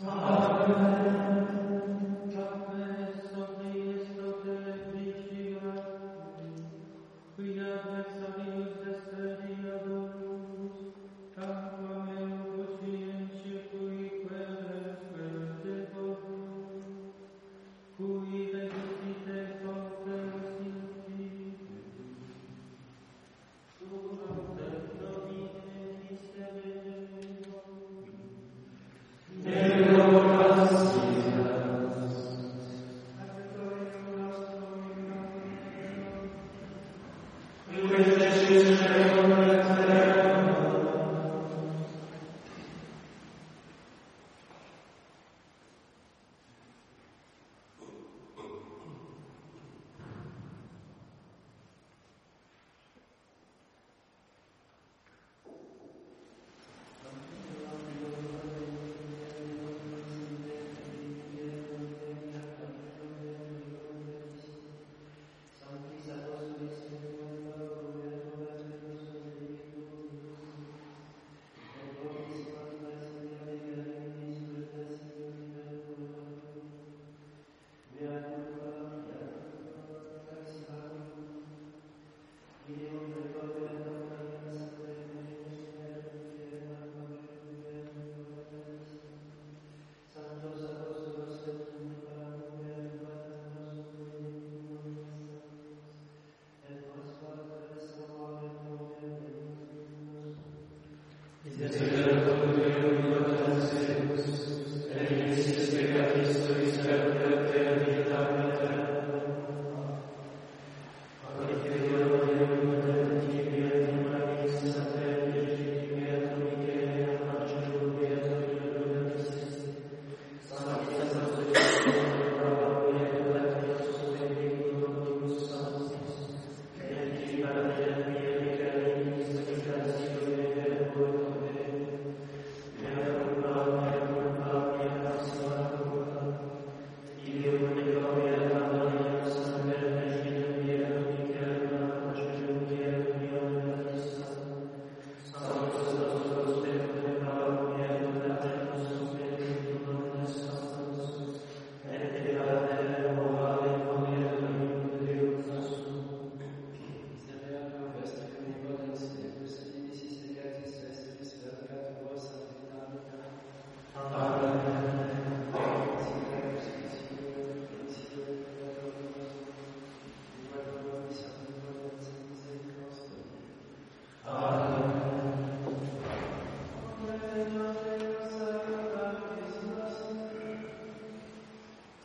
Amen.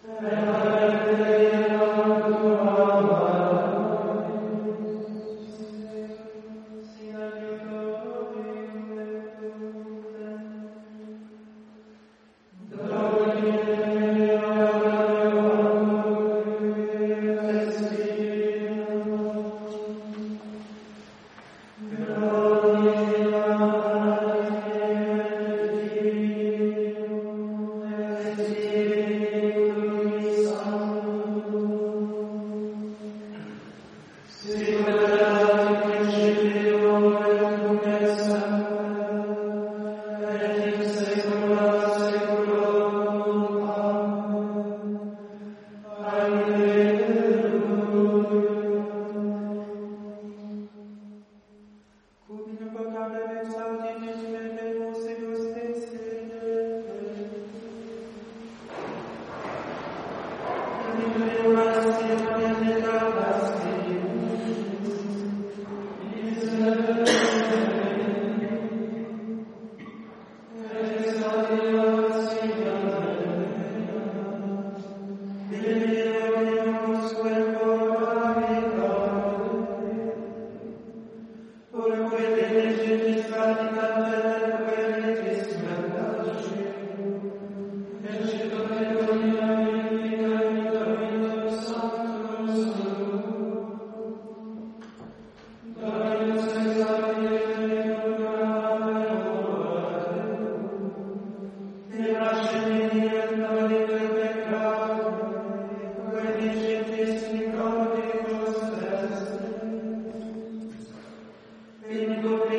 Amen. Thank.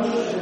Christus